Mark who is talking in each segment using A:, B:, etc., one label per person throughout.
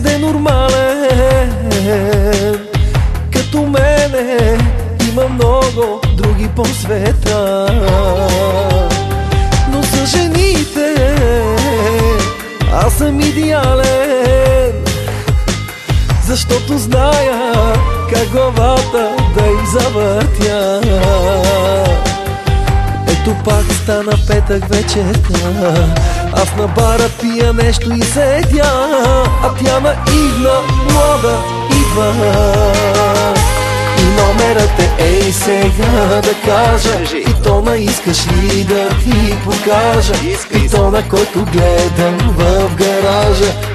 A: навсякъде нормален. Като мене има много други по света. Но за жените аз съм идеален. Защото зная как главата да им завъртя. Ето пак стана петък вечерта Аз на бара пия нещо и седя А тя наивна, млада идва. И номерът е ей сега да кажа И то на искаш ли да ти покажа? И то на който гледам в гаража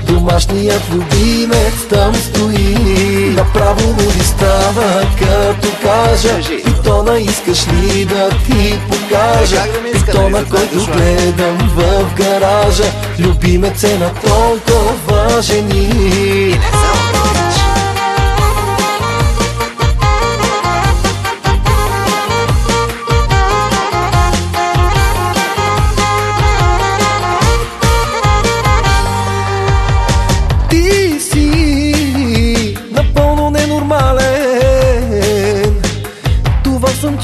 A: Домашният любимец там стои. Направо му ли става като кажа И то на искаш ли да ти покажа?
B: Как да не
A: И
B: иска,
A: то на
B: Затова
A: който гледам в гаража Любимец е на толкова жени.
B: Не само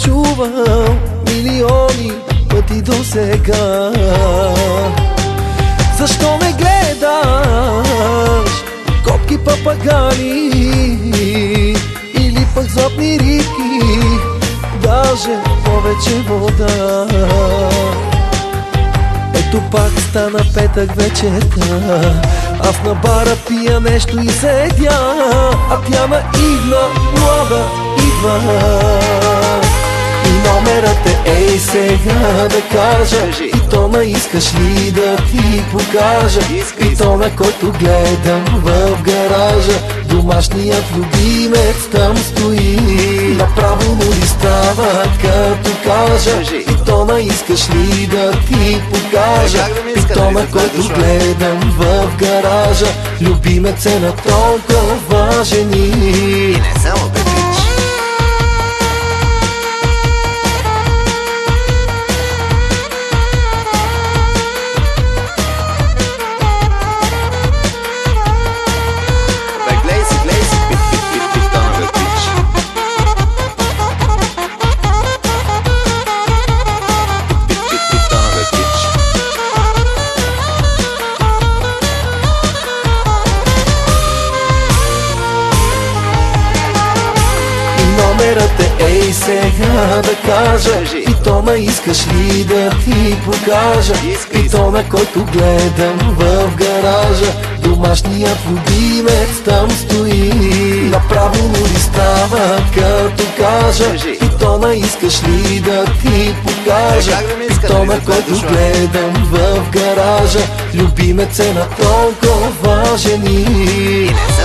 A: чувал милиони пъти до сега. Защо не гледаш? Котки папагали Или пък златни рибки Даже повече вода. Ето пак стана петък вечерта. Аз на бара пия нещо и седя А тя наивна, млада идва номерът е ей сега да кажа. И то на искаш ли да ти покажа? И то на който гледам в гаража. Домашният любимец там стои. Направо му ли става като кажа. И то на искаш ли да ти покажа?
B: Иска,
A: И то на който гледам в гаража. Любимец е на толкова жени.
B: Не само
A: номерът е ей сега да кажа. И то на искаш ли да ти покажа? И то на който гледам в гаража. Домашният любимец там стои. Направо му ли става като кажа. И то на искаш ли да ти покажа?
B: Е,
A: И то на който гледам в гаража. Любимец е на толкова жени.
B: Не